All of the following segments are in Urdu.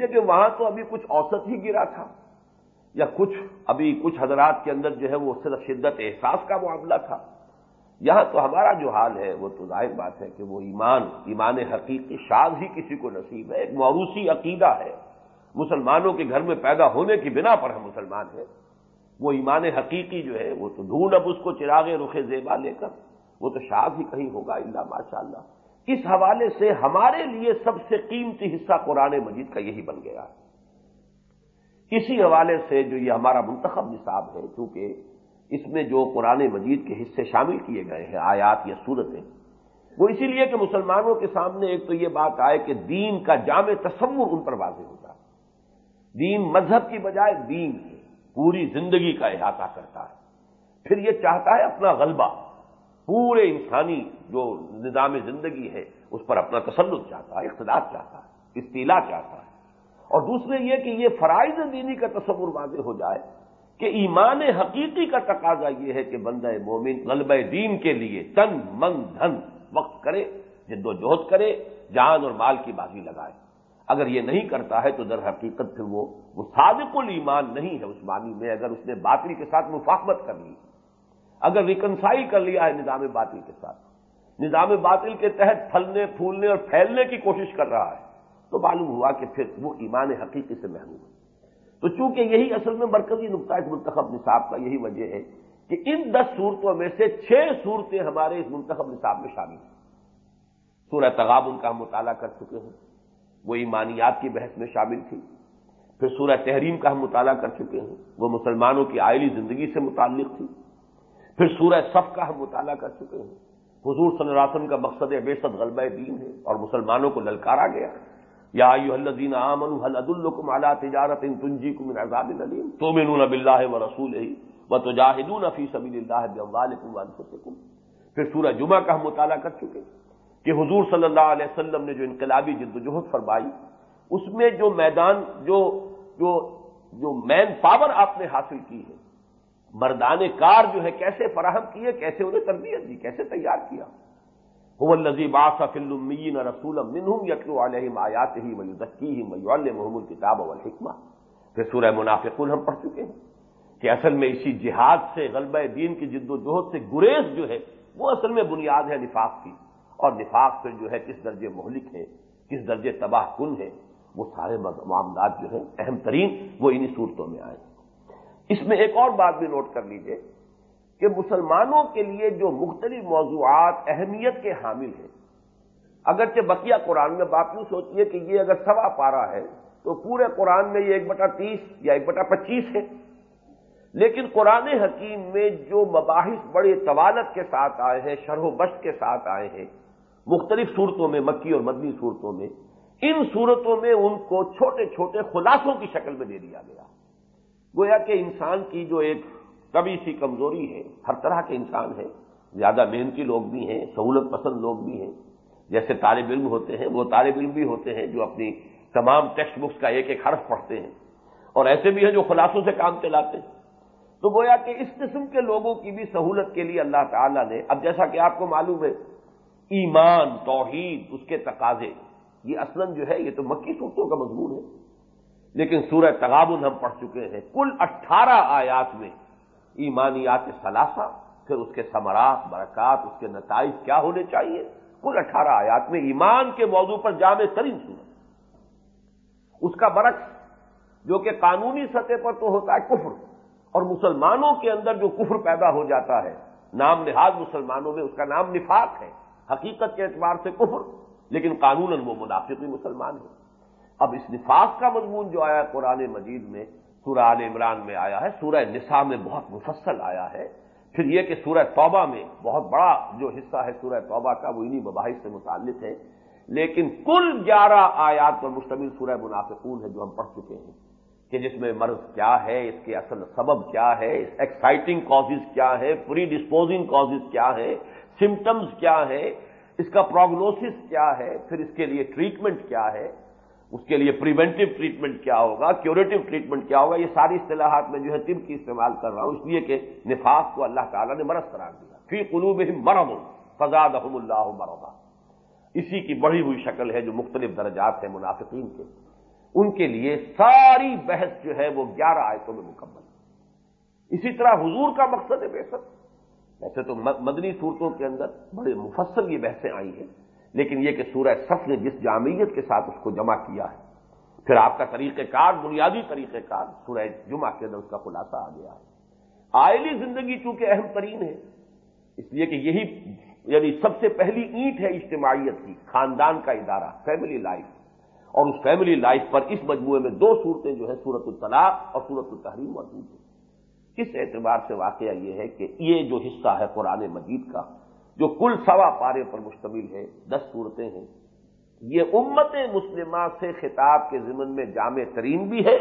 لیے کہ وہاں تو ابھی کچھ اوسط ہی گرا تھا یا کچھ ابھی کچھ حضرات کے اندر جو ہے وہ صرف شدت احساس کا معاملہ تھا۔ یہاں تو ہمارا جو حال ہے وہ تو ظاہر بات ہے کہ وہ ایمان ایمان حقیقی شاد ہی کسی کو نصیب ہے، ایک موروثی عقیدہ ہے۔ مسلمانوں کے گھر میں پیدا ہونے کی بنا پر ہم مسلمان ہیں۔ وہ ایمان حقیقی جو ہے وہ تو ڈھونڈ اب اس کو چراغ رخ زیبا لے کر، وہ تو شاد ہی کہیں ہوگا اللہ ماشاء اللہ اس حوالے سے ہمارے لیے سب سے قیمتی حصہ قرآن مجید کا یہی بن گیا ہے۔ اسی حوالے سے جو یہ ہمارا منتخب نصاب ہے، چونکہ اس میں جو قرآن مجید کے حصے شامل کیے گئے ہیں، آیات یا صورتیں، وہ اسی لیے کہ مسلمانوں کے سامنے ایک تو یہ بات آئے کہ دین کا جامع تصور ان پر واضح ہوتا ہے۔ دین مذہب کی بجائے دین پوری زندگی کا احاطہ کرتا ہے۔ پھر یہ چاہتا ہے اپنا غلبہ۔ پورے انسانی جو نظام زندگی ہے، اس پر اپنا تسلط چاہتا ہے، اقتدار چاہتا ہے استیلا چاہتا ہے۔ اور دوسرے یہ کہ یہ فرائض دینی کا تصور واضح ہو جائے کہ ایمان حقیقی کا تقاضا یہ ہے کہ بندہ مومن غلبہ دین کے لیے تن، من، دھن وقت کرے، جد و جہد کرے، جان اور مال کی بازی لگائے۔ اگر یہ نہیں کرتا ہے تو در حقیقت پھر وہ وہ صادق الایمان نہیں ہے اس معنی میں، اگر اس نے باطل کے ساتھ مفاہمت کر لی۔ اگر ریکنسائی کر لیا ہے نظام باطل کے ساتھ۔ نظام باطل کے تحت پھلنے، پھولنے اور پھیلنے کی کوشش کر رہا ہے۔ تو معلوم ہوا کہ پھر وہ ایمان حقیقی سے محروم ہے۔ تو چونکہ یہی اصل میں مرکزی نقطہ اس منتخب نصاب کا یہی وجہ ہے کہ ان دس صورتوں میں سے چھ صورتیں ہمارے اس منتخب نصاب میں شامل ہیں۔ سورہ تغابن کا ہم مطالعہ کر چکے ہیں۔ وہ ایمانیات کی بحث میں شامل تھی۔ پھر سورہ تحریم کا ہم مطالعہ کر چکے ہیں۔ وہ مسلمانوں کی آئلی زندگی سے متعلق تھی۔ پھر سورہ صف کا ہم مطالعہ کر چکے ہیں۔ حضور صلی اللہ علیہ وسلم کا مقصد بے صد غلبہ دین ہے اور مسلمانوں کو للکارا گیا۔ یا الدین عامن حل عد الکم تجارت ان تنجی کم عذاب العلیم تو مین بلّہ و رسول و فی سبیل اللہ پھر سورہ جمعہ کا ہم مطالعہ کر چکے ہیں کہ حضور صلی اللہ علیہ وسلم نے جو انقلابی جد وجہد فرمائی، اس میں جو میدان، جو جو جو مین پاور آپ نے حاصل کی ہے مردان کار جو ہے، کیسے فراہم کیے، کیسے انہیں تربیت دی، کیسے تیار کیا؟ نظیب آصف المین رسول منہم یقو علیہ آیات ہی میودکی ہی میول محمود کتاب پھر سورہ منافقون ہم پڑھ چکے ہیں کہ اصل میں اسی جہاد سے، غلبہ دین کی جد و جہد سے گریز جو ہے، وہ اصل میں بنیاد ہے نفاق کی۔ اور نفاق پھر جو ہے، کس درجے مہلک ہے کس درجے تباہ کن ہے وہ سارے معاملات جو ہیں، اہم ترین وہ انہی صورتوں میں آئے۔ اس میں ایک اور بات بھی نوٹ کر لیجیے کہ مسلمانوں کے لیے جو مختلف موضوعات اہمیت کے حامل ہیں، اگرچہ بقیہ قرآن میں بات یوں سوچیے کہ یہ اگر سوا پارا ہے تو پورے قرآن میں یہ ایک بٹا تیس یا ایک بٹا پچیس ہے۔ لیکن قرآن حکیم میں جو مباحث بڑے طوالت کے ساتھ آئے ہیں، شرح و بشت کے ساتھ آئے ہیں، مختلف صورتوں میں، مکی اور مدنی صورتوں میں، ان صورتوں میں ان کو چھوٹے چھوٹے خلاصوں کی شکل میں دے دیا گیا۔ گویا کہ انسان کی جو ایک کبھی سی کمزوری ہے، ہر طرح کے انسان ہے زیادہ محنتی لوگ بھی ہیں، سہولت پسند لوگ بھی ہیں۔ جیسے طالب علم ہوتے ہیں، وہ طالب علم بھی ہوتے ہیں جو اپنی تمام ٹیکسٹ بکس کا ایک ایک حرف پڑھتے ہیں۔ اور ایسے بھی ہیں جو خلاصوں سے کام چلاتے ہیں۔ تو گویا کہ اس قسم کے لوگوں کی بھی سہولت کے لیے اللہ تعالیٰ نے، اب جیسا کہ آپ کو معلوم ہے، ایمان، توحید، اس کے تقاضے۔ یہ اصلاً جو ہے، یہ تو مکی صورتوں کا مضمون ہے۔ لیکن سورہ تغابن ہم پڑھ چکے ہیں۔ کل اٹھارہ آیات میں ایمانیات ثلاثہ، پھر اس کے ثمرات، برکات، اس کے نتائج کیا ہونے چاہیے؟ کل اٹھارہ آیات میں ایمان کے موضوع پر جامع ترین صورت اس کا برعکس، جو کہ قانونی سطح پر تو ہوتا ہے کفر، اور مسلمانوں کے اندر جو کفر پیدا ہو جاتا ہے، نام نہاد مسلمانوں میں اس کا نام نفاق ہے۔ حقیقت کے اعتبار سے کفر، لیکن قانون وہ منافقی مسلمان ہے اب اس نفاق کا مضمون جو آیا قرآن مجید میں، سورہ عال عمران میں آیا ہے، سورہ نساء میں بہت مفصل آیا ہے۔ پھر یہ کہ سورہ توبہ میں بہت بڑا جو حصہ ہے سورہ توبہ کا، وہ انہیں مباحث سے متعلق ہے۔ لیکن کل گیارہ آیات پر مشتمل سورہ منافقون ہے جو ہم پڑھ چکے ہیں کہ جس میں مرض کیا ہے، اس کے اصل سبب کیا ہے ایکسائٹنگ کازز کیا ہے پری ڈسپوزنگ کازز کیا ہے سمٹمز کیا ہے اس کا پروگنوسس کیا ہے، پھر اس کے لیے ٹریٹمنٹ کیا ہے۔ اس کے لیے پریونٹو ٹریٹمنٹ کیا ہوگا کیوریٹو ٹریٹمنٹ کیا ہوگا، یہ ساری اصطلاحات میں جو ہے طب کی استعمال کر رہا ہوں، اس لیے کہ نفاق کو اللہ تعالیٰ نے مرض قرار دیا۔ فی قلوب مرم فضاد احم اللہ مرما اسی کی بڑھی ہوئی شکل ہے جو مختلف درجات ہیں منافقین کے۔ ان کے لیے ساری بحث جو ہے وہ گیارہ آیتوں میں مکمل۔ اسی طرح حضور کا مقصد ہے بحثت ویسے تو مدنی صورتوں کے اندر بڑے مفصل یہ بحثیں آئی ہیں۔ لیکن یہ کہ سورہ صف نے جس جامعیت کے ساتھ اس کو جمع کیا ہے، پھر آپ کا طریقہ کار، بنیادی طریقہ کار سورہ جمعہ کے اندر اس کا خلاصہ آ گیا ہے۔ آئلی زندگی چونکہ اہم ترین ہے، اس لیے کہ یہی یعنی سب سے پہلی اینٹ ہے اجتماعیت کی، خاندان کا ادارہ فیملی لائف اور اس فیملی لائف پر اس مجموعے میں دو صورتیں جو ہے سورت الطلاق اور سورت التحریم موجود ہیں۔ کس اعتبار سے واقعہ یہ ہے کہ یہ جو حصہ ہے قرآن مجید کا جو کل سوا پارے پر مشتمل ہے دس صورتیں ہیں۔ یہ امت مسلمہ سے خطاب کے ضمن میں جامع ترین بھی ہے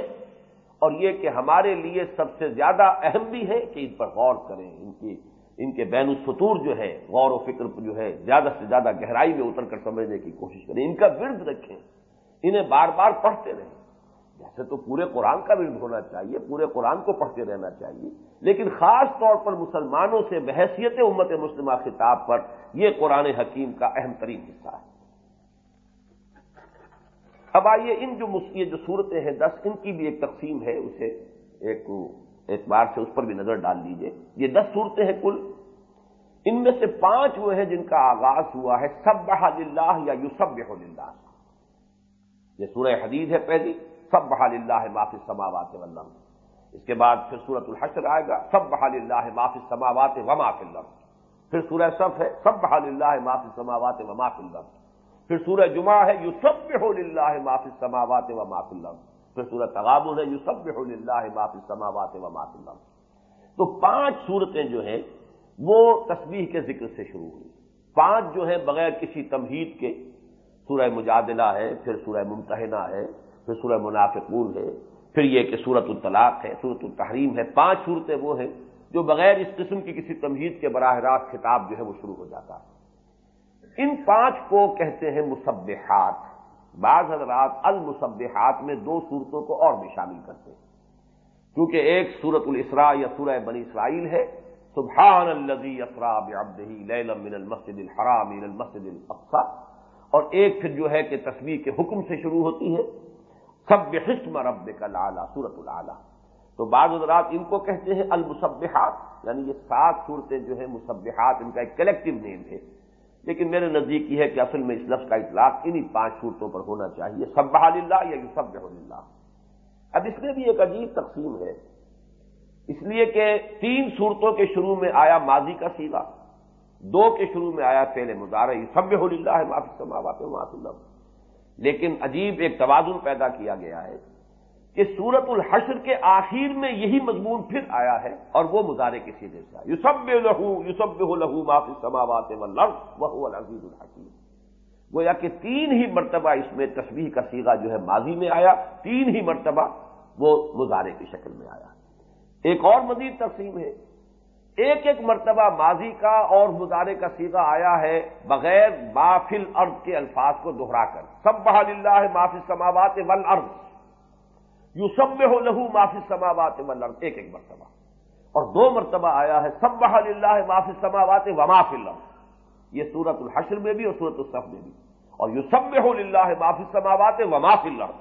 اور یہ کہ ہمارے لیے سب سے زیادہ اہم بھی ہے کہ ان پر غور کریں۔ ان کی، ان کے بین السطور جو ہے، غور و فکر جو ہے، زیادہ سے زیادہ گہرائی میں اتر کر سمجھنے کی کوشش کریں۔ ان کا ورد رکھیں۔ انہیں بار بار پڑھتے رہیں۔ جیسے تو پورے قرآن کا ورد ہونا چاہیے، پورے قرآن کو پڑھتے رہنا چاہیے۔ لیکن خاص طور پر مسلمانوں سے بحثیت امت مسلمہ خطاب پر یہ قرآن حکیم کا اہم ترین حصہ ہے۔ اب آئیے ان جو یہ جو صورتیں ہیں، دس، ان کی بھی ایک تقسیم ہے۔ اسے ایک اعتبار سے اس پر بھی نظر ڈال لیجیے۔ یہ دس صورتیں ہیں کل۔ ان میں سے پانچ وہ ہیں جن کا آغاز ہوا ہے سب بحال اللہ یا یوسب اللہ یہ سورہ حدید ہے پہلی۔ سب بحال اللہ معافی سماوات ولم اس کے بعد پھر سورت الحشر آئے گا سب بحال اللہ معافی سماوات و معاف اللہ پھر سورہ صف ہے سب بحال اللہ معافی سماوات و معاف اللہ پھر سورہ جمعہ ہے یو سب اللہ معافی سماوات و معاف اللہ پھر سورہ تغابل ہے یو سب اللہ معافی سماوات و معاف اللہ تو پانچ صورتیں جو ہیں، وہ تسبیح کے ذکر سے شروع ہوئی۔ پانچ جو ہیں، بغیر کسی تمہید کے، سورہ مجادلہ ہے، پھر سورہ ممتحنہ ہے پھر سورہ منافقون ہے، پھر یہ کہ سورت الطلاق ہے سورت التحریم ہے، پانچ صورتیں وہ ہیں جو بغیر اس قسم کی کسی تمہید کے براہ راست خطاب جو ہے وہ شروع ہو جاتا ہے۔ ان پانچ کو کہتے ہیں مصبحات بعض حضرات المصبحات میں دو صورتوں کو اور بھی شامل کرتے ہیں۔ کیونکہ ایک سورت الاسراء یا سورہ بنی اسرائیل ہے، سبحان الذي اسرا بعبده ليلا من المسجد الحرام الى المسجد الاقصى اور ایک پھر جو ہے کہ تصویر کے حکم سے شروع ہوتی ہے۔ سب حسم رب کا لالا سورت العلا۔ تو بعض حضرات ان کو کہتے ہیں المصبحات یعنی یہ سات صورتیں جو ہیں مصبحات ان کا ایک کلیکٹو نیم ہے۔ لیکن میرے نزدیک یہ ہے کہ اصل میں اس لفظ کا اطلاق انہی پانچ صورتوں پر ہونا چاہیے سب اللہ یا سب اللہ اب اس میں بھی ایک عجیب تقسیم ہے۔ اس لیے کہ تین صورتوں کے شروع میں آیا ماضی کا سیدھا دو کے شروع میں آیا پہلے مظاہرہ سب اللہ ہے معافی سماوات معاف اللہ لیکن عجیب ایک توازن پیدا کیا گیا ہے کہ سورت الحشر کے آخر میں یہی مضمون پھر آیا ہے اور وہ مظاہرے کے سیدھے سے آیا۔ یوسب لہو یوسب لہو معافی سماوات وہ العزیز الحکیم۔ گویا کہ تین ہی مرتبہ اس میں تصویر کا سیگا جو ہے ماضی میں آیا، تین ہی مرتبہ وہ مظاہرے کی شکل میں آیا۔ ایک اور مزید تقسیم ہے۔ ایک ایک مرتبہ ماضی کا اور مظاہرے کا سیگا آیا ہے بغیر بافل ارض کے الفاظ کو دوہرا کر۔ سب بحال اللہ معافی سماوات ول ارض یو سب میں ہو لہو معافی سماوات ول ایک ایک مرتبہ۔ اور دو مرتبہ آیا ہے سب بحال اللہ معافی سماوات و معاف اللہ یہ سورت الحشر میں بھی اور سورت الصف میں بھی۔ اور یو سب میں ہو اللہ معافی سماوات و معاف اللہ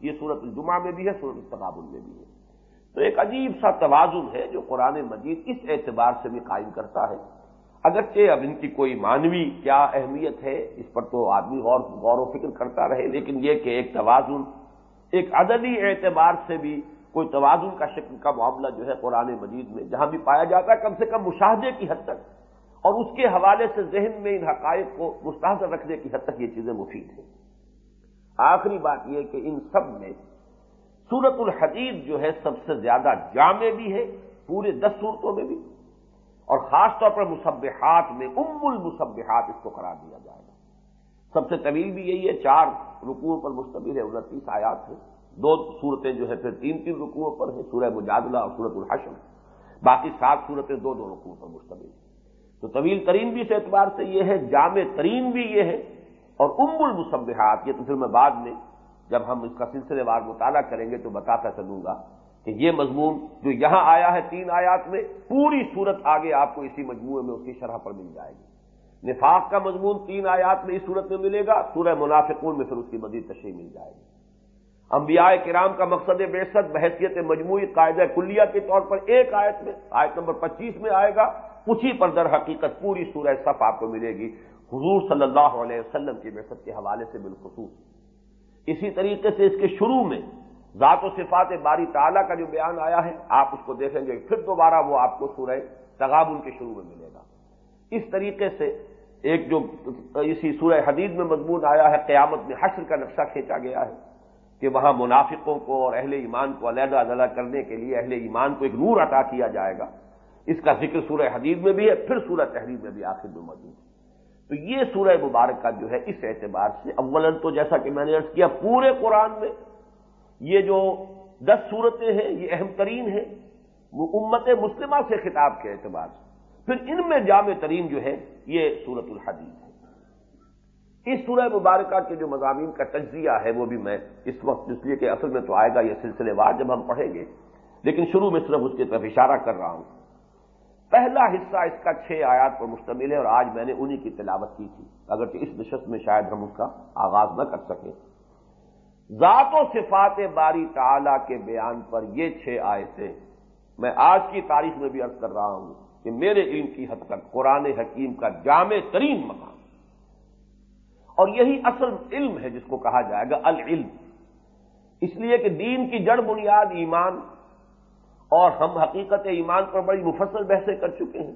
یہ سورت الجمہ میں بھی ہے سورت التقابل میں بھی ہے۔ تو ایک عجیب سا توازن ہے جو قرآن مجید اس اعتبار سے بھی قائم کرتا ہے۔ اگرچہ اب ان کی کوئی مانوی کیا اہمیت ہے، اس پر تو آدمی غور غور و فکر کرتا رہے، لیکن یہ کہ ایک توازن، ایک عددی اعتبار سے بھی کوئی توازن کا شکل کا معاملہ جو ہے قرآن مجید میں جہاں بھی پایا جاتا ہے، کم سے کم مشاہدے کی حد تک۔ اور اس کے حوالے سے ذہن میں ان حقائق کو مستحضر رکھنے کی حد تک یہ چیزیں مفید ہیں۔ آخری بات یہ کہ ان سب میں سورت الحدید جو ہے سب سے زیادہ جامع بھی ہے، پورے دس صورتوں میں بھی۔ اور خاص طور پر مصبحات میں، ام المصبحات اس کو قرار دیا جائے گا۔ سب سے طویل بھی یہی ہے، چار رکوعوں پر مشتمل ہے، انتیس آیات ہے دو صورتیں جو ہے پھر تین تین رکوعوں پر ہیں، سورہ مجادلہ اور سورت الحشم باقی سات صورتیں دو دو رکوعوں پر مشتمل تو طویل ترین بھی اس اعتبار سے یہ ہے، جامع ترین بھی یہ ہے۔ اور ام المصبحات یہ تو پھر میں بعد میں جب ہم اس کا سلسلے وار مطالعہ کریں گے تو بتاتا چلوں گا کہ یہ مضمون جو یہاں آیا ہے تین آیات میں، پوری صورت آگے آپ کو اسی مجموعے میں اس کی شرح پر مل جائے گی۔ نفاق کا مضمون تین آیات میں اس صورت میں ملے گا، سورہ منافقون میں پھر اس کی مزید تشریح مل جائے گی۔ انبیاء کرام کا مقصد بےسط بحثیت مجموعی قاعدہ کلیہ کے طور پر ایک آیت میں، آیت نمبر پچیس میں آئے گا، اسی پر در حقیقت پوری سورہ صف آپ کو ملے گی۔ حضور صلی اللہ علیہ وسلم کی بحثت کے حوالے سے بالخصوص۔ اسی طریقے سے اس کے شروع میں ذات و صفات باری تعالیٰ کا جو بیان آیا ہے، آپ اس کو دیکھیں گے، پھر دوبارہ وہ آپ کو سورہ تغابن کے شروع میں ملے گا۔ اس طریقے سے ایک جو اسی سورہ حدید میں مضمون آیا ہے، قیامت میں حشر کا نقشہ کھینچا گیا ہے کہ وہاں منافقوں کو اور اہل ایمان کو علیحدہ علیحدہ کرنے کے لیے اہل ایمان کو ایک نور عطا کیا جائے گا۔ اس کا ذکر سورہ حدید میں بھی ہے، پھر سورہ تحریر میں بھی آخر میں موجود ہے۔ تو یہ سورہ مبارکہ جو ہے، اس اعتبار سے اول تو جیسا کہ میں نے ارض کیا، پورے قرآن میں یہ جو دس صورتیں ہیں، یہ اہم ترین ہیں، وہ امت مسلمہ سے خطاب کے اعتبار سے۔ پھر ان میں جامع ترین جو ہے، یہ سورت الحدید ہے۔ اس سورہ مبارکہ کے جو مضامین کا تجزیہ ہے، وہ بھی میں اس وقت، اس لیے کہ اصل میں تو آئے گا یہ سلسلے وار جب ہم پڑھیں گے، لیکن شروع میں صرف اس کی طرف اشارہ کر رہا ہوں۔ پہلا حصہ اس کا چھ آیات پر مشتمل ہے اور آج میں نے انہی کی تلاوت کی تھی، اگرچہ اس نشست میں شاید ہم اس کا آغاز نہ کر سکیں۔ ذات و صفات باری تعالی کے بیان پر یہ چھ آیتیں میں آج کی تاریخ میں بھی عرض کر رہا ہوں کہ میرے علم کی حد تک قرآن حکیم کا جامع ترین مقام اور یہی اصل علم ہے جس کو کہا جائے گا العلم۔ اس لیے کہ دین کی جڑ بنیاد ایمان اور ہم حقیقت ایمان پر بڑی مفصل بحثیں کر چکے ہیں۔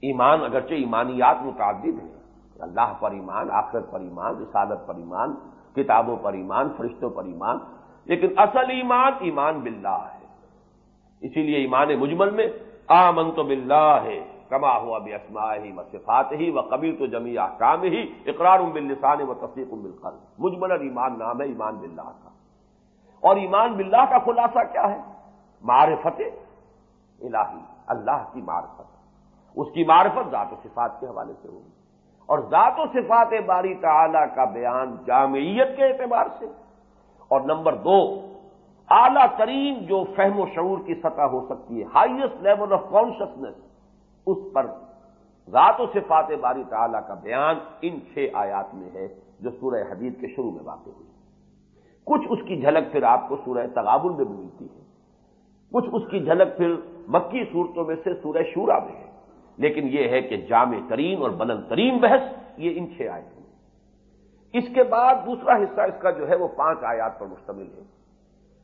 ایمان اگرچہ ایمانیات متعدد ہیں اللہ پر ایمان، آخرت پر ایمان، رسالت پر ایمان، کتابوں پر ایمان، فرشتوں پر ایمان، لیکن اصل ایمان ایمان باللہ ہے۔ اسی لیے ایمان مجمل میں آمن تو باللہ ہے کما ہوا بھی اسما ہی و صفات ہی و قبیل تو جمی کام ہی اقرار باللسان و تصدیق بالقلب۔ مجمل ایمان نام ہے ایمان باللہ کا۔ اور ایمان باللہ کا خلاصہ کیا ہے؟ معرفت الہی، اللہ کی معرفت۔ اس کی معرفت ذات و صفات کے حوالے سے ہوگی۔ اور ذات و صفات باری تعالی کا بیان جامعیت کے اعتبار سے۔ اور نمبر دو، اعلی ترین جو فہم و شعور کی سطح ہو سکتی ہے ہائیسٹ لیول آف کانشسنس اس پر ذات و صفات باری تعالی کا بیان ان چھ آیات میں ہے، جو سورہ حدید کے شروع میں واقع ہوئی۔ کچھ اس کی جھلک پھر آپ کو سورہ تغابل میں بھی ملتی ہے۔ کچھ اس کی جھلک پھر مکی صورتوں میں سے سورہ شورا میں ہے۔ لیکن یہ ہے کہ جامع ترین اور بلند ترین بحث یہ ان چھ آیتیں اس کے بعد دوسرا حصہ اس کا جو ہے وہ پانچ آیات پر مشتمل ہے۔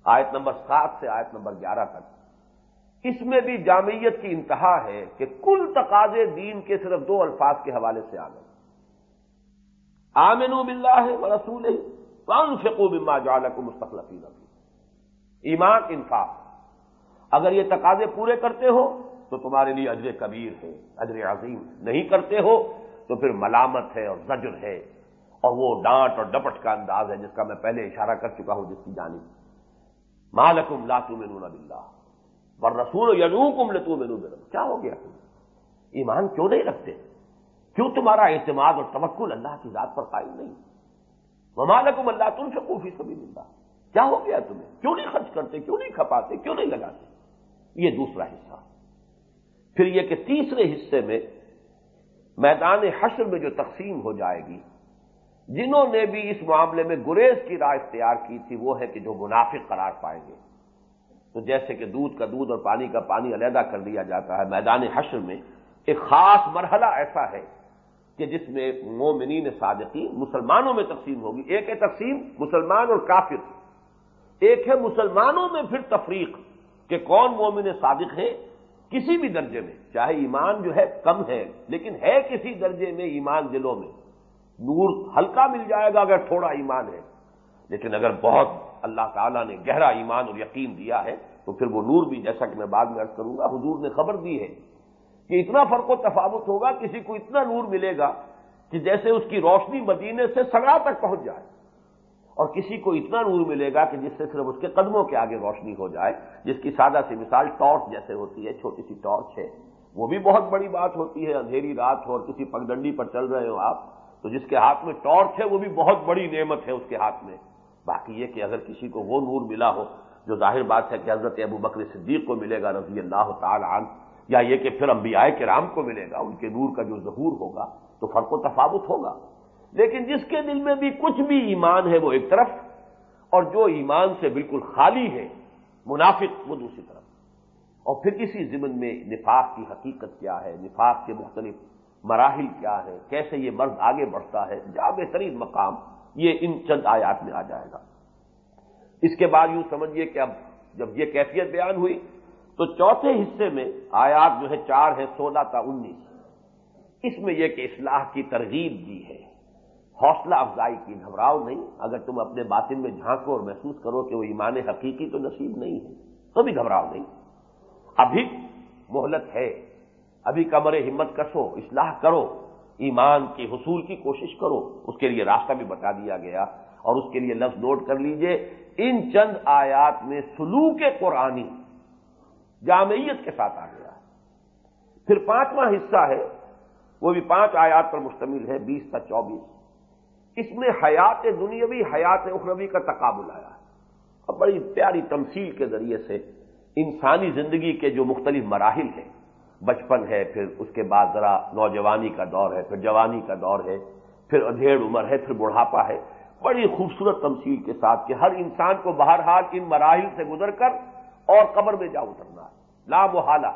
آیت نمبر سات سے آیت نمبر گیارہ تک۔ اس میں بھی جامعیت کی انتہا ہے کہ کل تقاضے دین کے صرف دو الفاظ کے حوالے سے آ گئے آمن۔ بلّہ ہے رسول کون فکو بما جال کو مستقل ایمان انفاق۔ اگر یہ تقاضے پورے کرتے ہو تو تمہارے لیے اجر کبیر ہے، اجر عظیم۔ نہیں کرتے ہو تو پھر ملامت ہے اور زجر ہے۔ اور وہ ڈانٹ اور ڈپٹ کا انداز ہے جس کا میں پہلے اشارہ کر چکا ہوں جس کی جانب۔ مالکم لاتو مینو بلّہ اور رسول یلو کم لتو مینو کیا ہو گیا؟ تم ایمان کیوں نہیں رکھتے؟ کیوں تمہارا اعتماد اور توکل اللہ کی ذات پر قائم نہیں؟ وہ مالکم اللہ تم سے کوفی سبھی ملتا کیا ہو گیا تمہیں؟ کیوں نہیں خرچ کرتے؟ کیوں نہیں کھپاتے؟ کیوں نہیں لگاتے؟ یہ دوسرا حصہ۔ پھر یہ کہ تیسرے حصے میں میدان حشر میں جو تقسیم ہو جائے گی، جنہوں نے بھی اس معاملے میں گریز کی راہ اختیار کی تھی، وہ ہے کہ جو منافق قرار پائیں گے۔ تو جیسے کہ دودھ کا دودھ اور پانی کا پانی علیحدہ کر دیا جاتا ہے، میدان حشر میں ایک خاص مرحلہ ایسا ہے کہ جس میں مومنین صادقین مسلمانوں میں تقسیم ہوگی۔ ایک ہے تقسیم مسلمان اور کافر۔ ایک ہے مسلمانوں میں پھر تفریق۔ کہ کون مومن صادق ہے کسی بھی درجے میں، چاہے ایمان جو ہے کم ہے، لیکن ہے کسی درجے میں ایمان دلوں میں۔ نور ہلکا مل جائے گا اگر تھوڑا ایمان ہے۔ لیکن اگر بہت اللہ تعالیٰ نے گہرا ایمان اور یقین دیا ہے، تو پھر وہ نور بھی جیسا کہ میں بعد میں ارد کروں گا، حضور نے خبر دی ہے کہ اتنا فرق و تفاوت ہوگا، کسی کو اتنا نور ملے گا کہ جیسے اس کی روشنی مدینے سے سگڑا تک پہنچ جائے۔ اور کسی کو اتنا نور ملے گا کہ جس سے صرف اس کے قدموں کے آگے روشنی ہو جائے، جس کی سادہ سی مثال ٹارچ جیسے ہوتی ہے، چھوٹی سی ٹارچ ہے، وہ بھی بہت بڑی بات ہوتی ہے، اندھیری رات ہو اور کسی پگڈنڈی پر چل رہے ہو آپ، تو جس کے ہاتھ میں ٹارچ ہے، وہ بھی بہت بڑی نعمت ہے اس کے ہاتھ میں۔ باقی یہ کہ اگر کسی کو وہ نور ملا ہو، جو ظاہر بات ہے کہ حضرت ابو بکر صدیق کو ملے گا رضی اللہ تعالی عنہ، یا یہ کہ پھر انبیاء کرام کو ملے گا، ان کے نور کا جو ظہور ہوگا، تو فرق و تفاوت ہوگا۔ لیکن جس کے دل میں بھی کچھ بھی ایمان ہے وہ ایک طرف، اور جو ایمان سے بالکل خالی ہے، منافق وہ دوسری طرف۔ اور پھر اسی ضمن میں نفاق کی حقیقت کیا ہے؟ نفاق کے مختلف مراحل کیا ہے کیسے یہ مرد آگے بڑھتا ہے؟ جا بہترین مقام یہ ان چند آیات میں آ جائے گا۔ اس کے بعد یوں سمجھیے کہ اب جب یہ کیفیت بیان ہوئی، تو چوتھے حصے میں آیات جو ہے چار ہے سولہ تا انیس۔ اس میں یہ کہ اصلاح کی ترغیب دی ہے۔ حوصلہ افزائی کی، گھبراؤ نہیں۔ اگر تم اپنے باطن میں جھانکو اور محسوس کرو کہ وہ ایمان حقیقی تو نصیب نہیں ہے، تو بھی گھبراؤ نہیں۔ ابھی مہلت ہے، ابھی کمر ہمت کسو، اصلاح کرو، ایمان کے حصول کی کوشش کرو۔ اس کے لیے راستہ بھی بتا دیا گیا اور اس کے لیے لفظ نوٹ کر لیجیے۔ ان چند آیات میں سلوک قرآنی جامعیت کے ساتھ آ گیا۔ پھر پانچواں حصہ ہے، وہ بھی پانچ آیات پر مشتمل ہے، بیس تا چوبیس۔ اس میں حیات دنیاوی، حیات اخروی کا تقابل آیا ہے۔ اور بڑی پیاری تمثیل کے ذریعے سے انسانی زندگی کے جو مختلف مراحل ہیں، بچپن ہے، پھر اس کے بعد ذرا نوجوانی کا دور ہے، پھر جوانی کا دور ہے، پھر ادھیڑ عمر ہے، پھر بڑھاپا ہے۔ بڑی خوبصورت تمثیل کے ساتھ کہ ہر انسان کو بہرحال ان مراحل سے گزر کر اور قبر میں جا اترنا ہے۔ لا محالہ،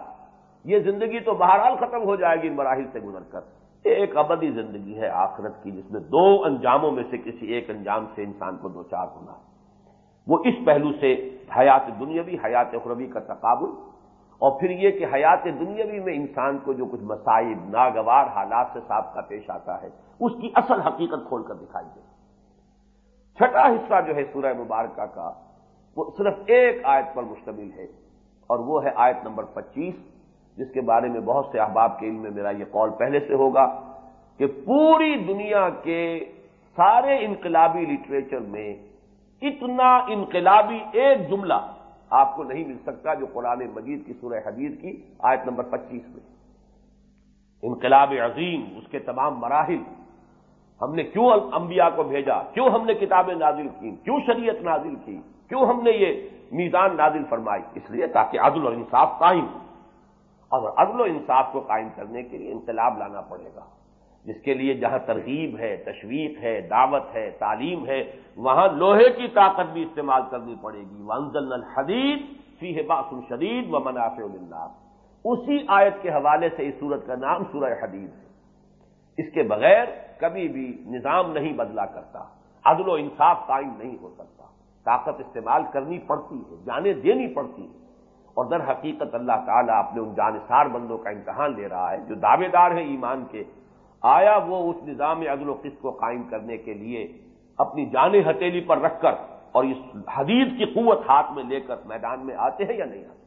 یہ زندگی تو بہرحال ختم ہو جائے گی ان مراحل سے گزر کر۔ ایک ابدی زندگی ہے آخرت کی، جس میں دو انجاموں میں سے کسی ایک انجام سے انسان کو دو چار ہونا ہے۔ وہ اس پہلو سے حیات دنیاوی، حیات اخروی کا تقابل۔ اور پھر یہ کہ حیات دنیاوی میں انسان کو جو کچھ مسائب ناگوار حالات سے سابقہ پیش آتا ہے، اس کی اصل حقیقت کھول کر دکھائی دے۔ چھٹا حصہ جو ہے سورہ مبارکہ کا، وہ صرف ایک آیت پر مشتمل ہے، اور وہ ہے آیت نمبر پچیس۔ جس کے بارے میں بہت سے احباب کے علم میں میرا یہ قول پہلے سے ہوگا کہ پوری دنیا کے سارے انقلابی لٹریچر میں اتنا انقلابی ایک جملہ آپ کو نہیں مل سکتا جو قرآن مجید کی سورہ حدید کی آیت نمبر پچیس میں۔ انقلاب عظیم، اس کے تمام مراحل۔ ہم نے کیوں انبیاء کو بھیجا؟ کیوں ہم نے کتابیں نازل کی کیوں شریعت نازل کی؟ کیوں ہم نے یہ میزان نازل فرمائی؟ اس لیے تاکہ عدل اور انصاف قائم ہو۔ اور عدل و انصاف کو قائم کرنے کے لیے انقلاب لانا پڑے گا۔ جس کے لیے جہاں ترغیب ہے، تشویق ہے، دعوت ہے، تعلیم ہے، وہاں لوہے کی طاقت بھی استعمال کرنی پڑے گی۔ ونزل الحدید فی ہے باسم شدید و منافع اللہ اسی آیت کے حوالے سے اس صورت کا نام سورہ حدید ہے۔ اس کے بغیر کبھی بھی نظام نہیں بدلا کرتا۔ عدل و انصاف قائم نہیں ہو سکتا۔ طاقت استعمال کرنی پڑتی ہے، جانے دینی پڑتی ہے۔ اور در حقیقت اللہ تعالیٰ اپنے ان جانسار بندوں کا امتحان لے رہا ہے جو دعوے دار ہیں ایمان کے۔ آیا وہ اس نظام عدل و قسط کو قائم کرنے کے لیے اپنی جان ہتیلی پر رکھ کر اور اس حدیث کی قوت ہاتھ میں لے کر میدان میں آتے ہیں یا نہیں آتے؟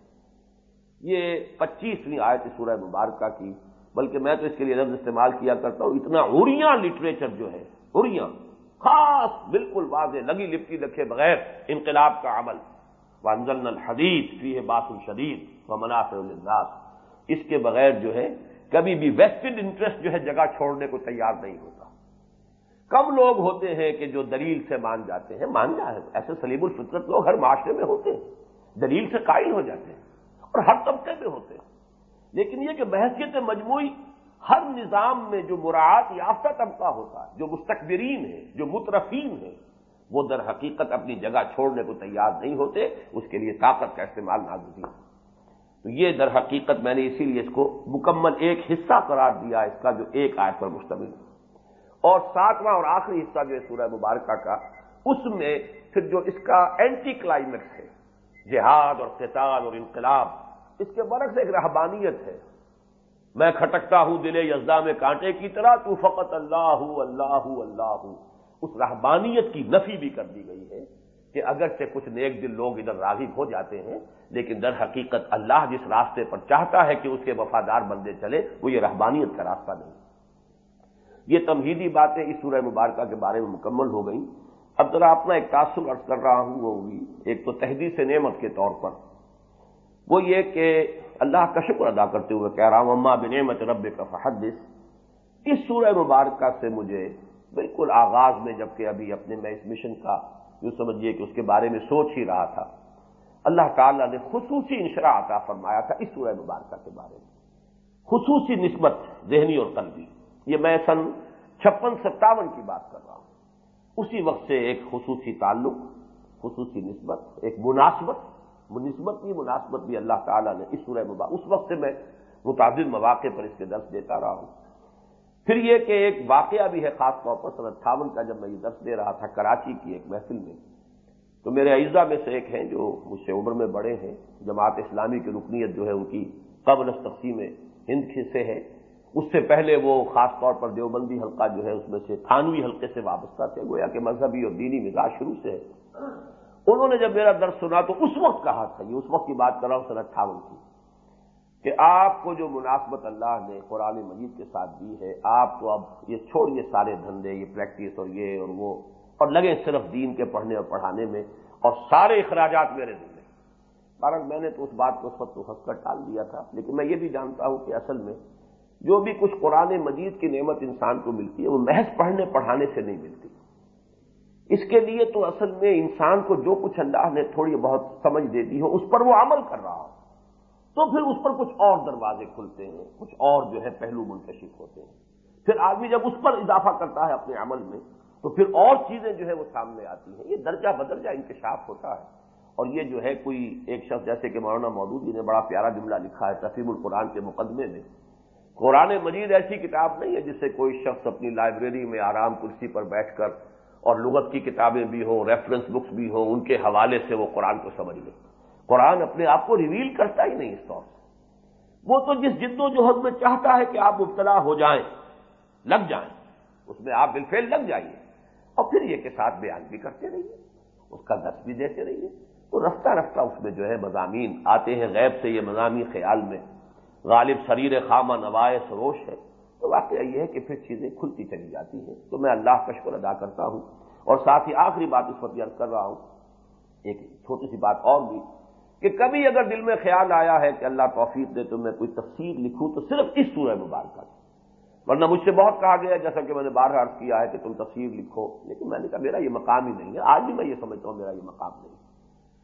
یہ پچیسویں آیت سورہ مبارکہ کی، بلکہ میں تو اس کے لیے لفظ استعمال کیا کرتا ہوں، اتنا اریاں لٹریچر جو ہے اریاں خاص، بالکل واضح، لگی لپٹی رکھے بغیر انقلاب کا عمل۔ وانزل الحدید فی ہے باسم شدید و منافع الناس اس کے بغیر جو ہے، کبھی بھی ویسٹڈ انٹرسٹ جو ہے، جگہ چھوڑنے کو تیار نہیں ہوتا۔ کم لوگ ہوتے ہیں کہ جو دلیل سے مان جاتے ہیں، مان جائے۔ ایسے سلیم الفطرت لوگ ہر معاشرے میں ہوتے ہیں۔ دلیل سے قائل ہو جاتے ہیں اور ہر طبقے میں ہوتے ہیں۔ لیکن یہ کہ بحثیت مجموعی ہر نظام میں جو مراعات یافتہ طبقہ ہوتا ہے، جو مستقبرین ہے جو مترفین ہے وہ در حقیقت اپنی جگہ چھوڑنے کو تیار نہیں ہوتے، اس کے لیے طاقت کا استعمال نازکی ہے تو یہ در حقیقت میں نے اسی لیے اس کو مکمل ایک حصہ قرار دیا اس کا جو ایک آیت پر مشتمل۔ اور ساتواں اور آخری حصہ جو ہے سورہ مبارکہ کا، اس میں پھر جو اس کا اینٹی کلائمیکس ہے، جہاد اور قتال اور انقلاب، اس کے برعکس ایک رہبانیت ہے۔ میں کھٹکتا ہوں دل یزدا میں کانٹے کی طرح، تو فقط اللہ اللہ اللہ۔ اس رہبانیت کی نفی بھی کر دی گئی ہے کہ اگر سے کچھ نیک دل لوگ ادھر راغب ہو جاتے ہیں، لیکن در حقیقت اللہ جس راستے پر چاہتا ہے کہ اس کے وفادار بندے چلے، وہ یہ رحبانیت کا راستہ نہیں۔ یہ تمہیدی باتیں اس سورہ مبارکہ کے بارے میں مکمل ہو گئیں۔ اب ذرا اپنا ایک تاثر عرض کر رہا ہوں، وہ بھی ایک تو تحدیث نعمت کے طور پر۔ وہ یہ کہ اللہ کا شکر ادا کرتے ہوئے کہہ رہا ہوں اما بنعمت رب کا فحدث۔ اس سورہ مبارکہ سے مجھے بالکل آغاز میں جبکہ ابھی اپنے میں اس مشن کا یوں سمجھیے کہ اس کے بارے میں سوچ ہی رہا تھا۔ اللہ تعالیٰ نے خصوصی انشرا عطا فرمایا تھا اس سورہ مبارکہ کے بارے میں۔ خصوصی نسبت ذہنی اور قلبی۔ یہ میں سن چھپن ستاون کی بات کر رہا ہوں۔ اسی وقت سے ایک خصوصی تعلق، خصوصی نسبت، ایک مناسبت نسبت بھی مناسبت بھی اللہ تعالیٰ نے اس سورہ مبارک اس وقت سے میں متعدد مواقع پر اس کے درس دیتا رہا ہوں۔ پھر یہ کہ ایک واقعہ بھی ہے خاص طور پر سن اٹھاون کا، جب میں یہ درس دے رہا تھا کراچی کی ایک محفل میں۔ تو میرے عیزہ میں سے ایک ہیں جو مجھ سے عمر میں بڑے ہیں۔ جماعت اسلامی کی رکنیت جو ہے ان کی قبل تقسیم ہند سے ہے۔ اس سے پہلے وہ خاص طور پر دیوبندی حلقہ جو ہے اس میں سے تھانوی حلقے سے وابستہ تھے، گویا کہ مذہبی اور دینی مزاج شروع سے ہے۔ انہوں نے جب میرا درد سنا تو اس وقت کہا تھا، یہ اس وقت کی بات کر رہا ہوں سن اٹھاون کی۔ کہ آپ کو جو مناسبت اللہ نے قرآن مجید کے ساتھ دی ہے، آپ تو اب یہ چھوڑیے سارے دھندے، یہ پریکٹس اور یہ اور وہ، اور لگے صرف دین کے پڑھنے اور پڑھانے میں، اور سارے اخراجات میرے دل میں۔ کارن میں نے تو اس بات کو اس وقت ہنس کر ٹال دیا تھا، لیکن میں یہ بھی جانتا ہوں کہ اصل میں جو بھی کچھ قرآن مجید کی نعمت انسان کو ملتی ہے، وہ محض پڑھنے، پڑھانے سے نہیں ملتی۔ اس کے لیے تو اصل میں انسان کو جو کچھ اللہ نے تھوڑی بہت سمجھ دے دی ہو، اس پر وہ عمل کر رہا ہو۔ تو پھر اس پر کچھ اور دروازے کھلتے ہیں، کچھ اور جو ہے پہلو منتشف ہوتے ہیں۔ پھر آدمی جب اس پر اضافہ کرتا ہے اپنے عمل میں، تو پھر اور چیزیں جو ہے وہ سامنے آتی ہیں۔ یہ درجہ بدرجہ انکشاف ہوتا ہے۔ اور یہ جو ہے کوئی ایک شخص جیسے کہ مولانا مودودی نے بڑا پیارا جملہ لکھا ہے تفیم القرآن کے مقدمے میں، قرآن مجید ایسی کتاب نہیں ہے جسے کوئی شخص اپنی لائبریری میں آرام کرسی پر بیٹھ کر اور لغت کی کتابیں بھی ہوں ریفرنس بکس بھی ہوں، ان کے حوالے سے وہ قرآن کو سمجھ لے۔ قرآن اپنے آپ کو ریویل کرتا ہی نہیں اس طور سے وہ تو جس جد و جہد میں چاہتا ہے کہ آپ مبتلا ہو جائیں، لگ جائیں، اس میں آپ بالفیل لگ جائیے۔ اور پھر یہ کے ساتھ بیان بھی کرتے رہیے، اس کا دس بھی دیتے رہیے۔ تو رفتہ رفتہ اس میں جو ہے مضامین آتے ہیں، غیب سے یہ مضامین خیال میں۔ غالب شریر خامہ نوائے سروش ہے۔ تو واقعہ یہ ہے کہ پھر چیزیں کھلتی چلی جاتی ہیں۔ تو میں اللہ کا شکر ادا کرتا ہوں۔ اور ساتھ ہی آخری بات اس وقت عرض کر رہا ہوں۔ ایک چھوٹی سی بات اور بھی۔ کہ کبھی اگر دل میں خیال آیا ہے کہ اللہ توفیق دے تو میں کوئی تفسیر لکھوں تو صرف اس سورہ مبارکہ سے۔ ورنہ مجھ سے بہت کہا گیا جیسا کہ میں نے بارہ عرض کیا ہے کہ تم تفسیر لکھو۔ لیکن میں نے کہا، میرا یہ مقام ہی نہیں ہے۔ آج بھی میں یہ سمجھتا ہوں، میرا یہ مقام نہیں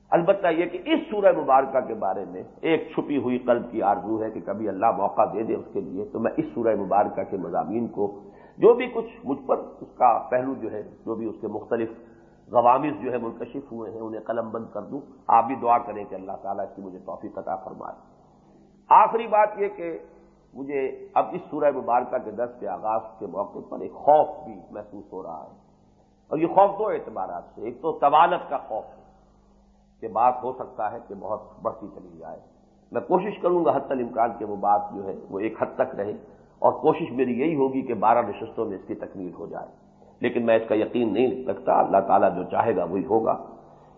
البتہ یہ کہ اس سورہ مبارکہ کے بارے میں ایک چھپی ہوئی قلب کی آرزو ہے کہ کبھی اللہ موقع دے دے اس کے لیے، تو میں اس سورہ مبارکہ کے مضامین کو جو بھی کچھ مجھ پر اس کا پہلو جو ہے، جو بھی اس کے مختلف غوامز جو ہے منکشف ہوئے ہیں، انہیں قلم بند کر دوں۔ آپ بھی دعا کریں کہ اللہ تعالیٰ اس کی مجھے توفیق عطا فرمائے۔ آخری بات یہ کہ مجھے اب اس سورہ مبارکہ کے درس کے آغاز کے موقع پر ایک خوف بھی محسوس ہو رہا ہے۔ اور یہ خوف دو اعتبارات سے، ایک تو طوالت کا خوف ہے کہ بات ہو سکتا ہے کہ بہت بڑھتی چلی جائے۔ میں کوشش کروں گا حت الامکان کہ وہ بات جو ہے وہ ایک حد تک رہے۔ اور کوشش میری یہی ہوگی کہ بارہ نشستوں میں اس کی تکمیل ہو جائے۔ لیکن میں اس کا یقین نہیں رکھتا، اللہ تعالیٰ جو چاہے گا وہی ہوگا۔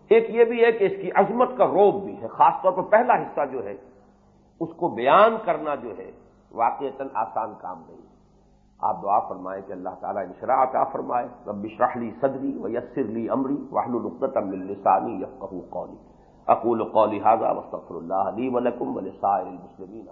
ایک یہ بھی ہے کہ اس کی عظمت کا روب بھی ہے، خاص طور پر پہلا حصہ جو ہے، اس کو بیان کرنا جو ہے واقع آسان کام نہیں۔ آپ دعا فرمائیں کہ اللہ تعالیٰ انشرا عطا فرمائے۔ رب اشرح لی صدری و یسر لی امری واہل القت لسانی یفقہ قولی اقول قولی حاضہ وصطفر اللہ علی ولکم ولسائر المسلمین